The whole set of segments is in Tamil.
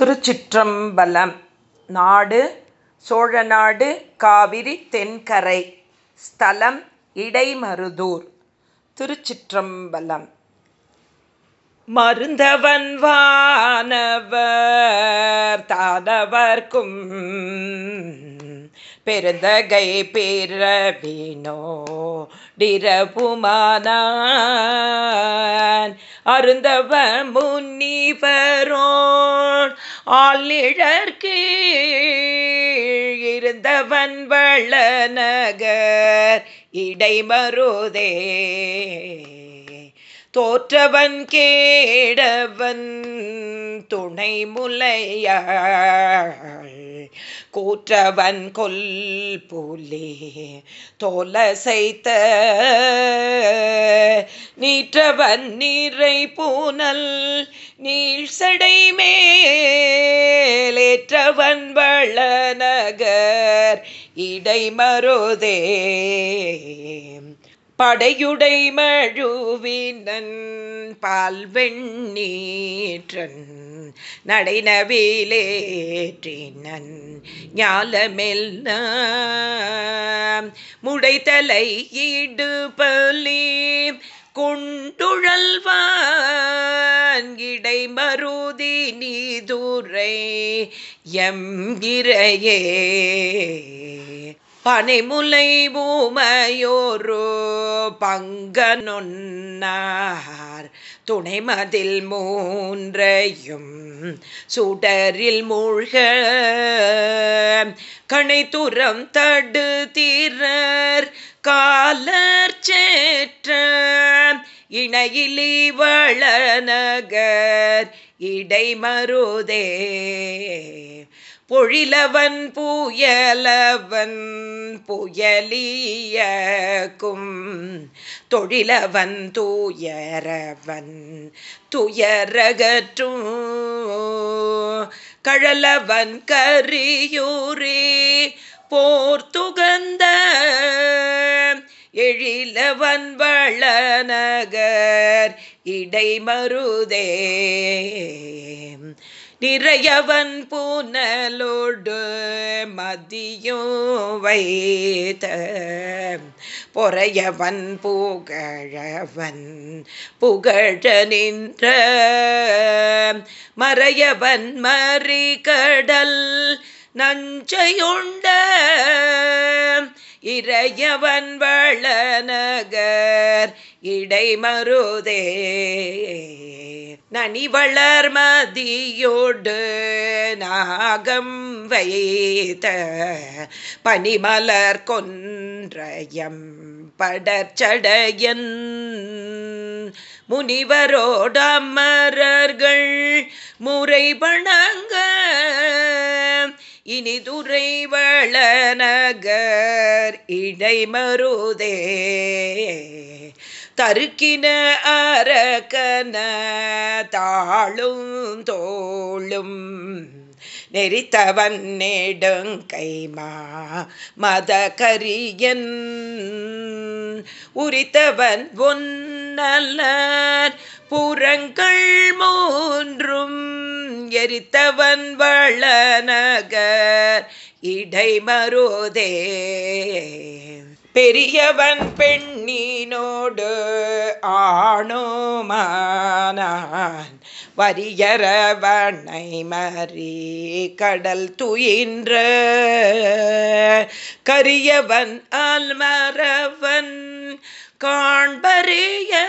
திருச்சிற்றம்பலம். நாடு சோழநாடு காவிரி தென்கரை. ஸ்தலம் இடைமருதூர். திருச்சிற்றம்பலம். மருந்தவன் வானவர் தானவர்க்கும் பெருந்தகை பிறவினோ டிரபுமானான். அருந்தவ முன்னிவரோன் ஆழ்நிழற்கு இருந்தவன் வள்ளநகர் இடைமருதே. தோற்றவன் கேடவன் துணை முலையாள் கூற்றவன் கொல் புலே தோலசைத்த நீற்றவன் நீரை பூனல் நீழ்சடை மேலேற்றவன் வளநகர் இடைமருதே படையுடை மழுவினன் பால் நடைநவிலேற்றினன் நடைனவிலேற்றினன் ஞாலமெல் முடைத்தலை ஈடுபலி குண்டுழல்வான். இடை மருதி நீதுரை எம் எம்கிரையே பனைமுலை பூமையோரோ பங்கனொன்னார். துணைமதில் மூன்றையும் சுடரில் மூழ்க. கணைத்துறம் தடுத்தீரர் காலர் சேற்ற. இணையிலி வளநகர் இடைமருதே. பொழிலவன் புயலவன் புயலியக்கும். தொழிலவன் தூயரவன் துயரகற்றும். கழலவன் கரியூரே போர் துகந்த. எழிலவன் வளநகர் இடைமருதே. நிறையவன் பூனலோடு மதியும் வைத்த பொறையவன் புகழவன் புகழ நின்ற மறையவன் மறிகடல் நஞ்சையுண்ட இறையவன் வளநகர் இடைமருதே நனிவளர் மதியோடு நாகம் வைத்த பனிமலர் கொன்றயம் படச்சடையன் முனிவரோட அமரர்கள் முறை பணங்க இனிதுரை வளநகர் இடைமருதே தருக்கின அரக்கன தாழும் தோளும் நெறித்தவன் நெடுங்கைமா மத கரியன் உரித்தவன் ஒன்னலர் புறங்கள் மூன்றும் எரித்தவன் வளநகர் இடைமருதே. பெரியவன் பெண்ணினோடு ஆணோமானான். வரியரவனை மறி கடல் துயின்ற. கரியவன் அல்மரவன் காண்பறிய.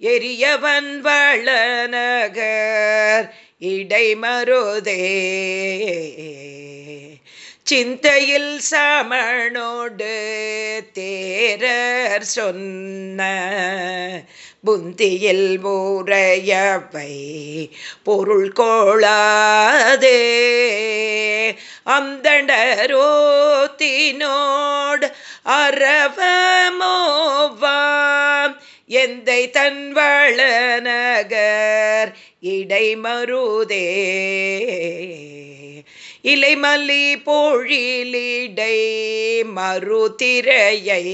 எரியவன் வளநகர் இடைமருதே. சிந்தையில் சமணோடு தேரர் சொன்ன புந்தியில் ஊரையவை பொருள் கோளாதே. அந்தண்டரோத்தினோடு அறவமோவாம் எந்தை தன் வளநகர் இடைமருதே. இலைமலி பொழிலிடை மறுதிரையை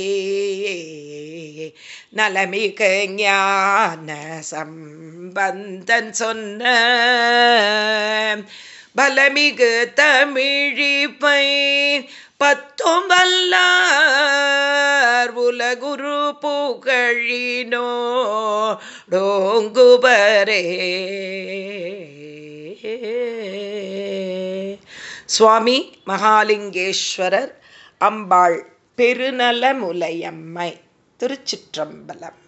நலமிக ஞான சம்பந்தன் சொன்ன பலமிகு தமிழிப்பை பத்தும் வல்லார் உலகுரு புகழினோ டோங்குபரே. சுவாமி மகாலிங்கேஸ்வரர் அம்பாள் பெருநலமுலையம்மை திருச்சிற்றம்பலம்.